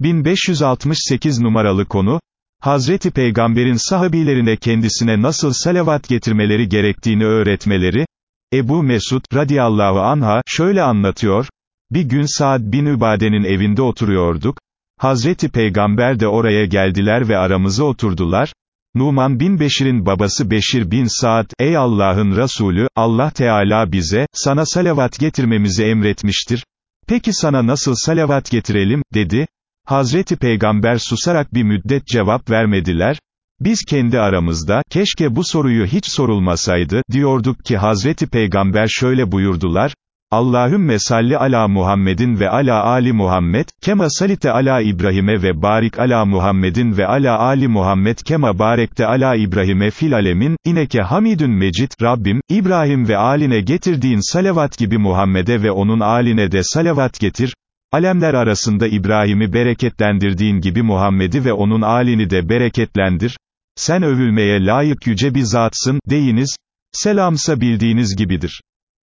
1568 numaralı konu, Hazreti Peygamber'in sahabilerine kendisine nasıl salavat getirmeleri gerektiğini öğretmeleri, Ebu Mesud, radiyallahu anha, şöyle anlatıyor, bir gün Saad bin Übade'nin evinde oturuyorduk, Hazreti Peygamber de oraya geldiler ve aramıza oturdular, Numan bin Beşir'in babası Beşir bin Saad, ey Allah'ın Resulü, Allah Teala bize, sana salavat getirmemizi emretmiştir, peki sana nasıl salavat getirelim, dedi, Hazreti Peygamber susarak bir müddet cevap vermediler, biz kendi aramızda, keşke bu soruyu hiç sorulmasaydı, diyorduk ki Hazreti Peygamber şöyle buyurdular, Allahümme salli ala Muhammedin ve ala Ali Muhammed, kema salite ala İbrahim'e ve barik ala Muhammedin ve ala Ali Muhammed kema barekte ala İbrahim'e fil alemin, ineke hamidün mecid, Rabbim, İbrahim ve aline getirdiğin salavat gibi Muhammed'e ve onun aline de salavat getir, alemler arasında İbrahim'i bereketlendirdiğin gibi Muhammed'i ve onun alini de bereketlendir, sen övülmeye layık yüce bir zatsın, deyiniz, selamsa bildiğiniz gibidir.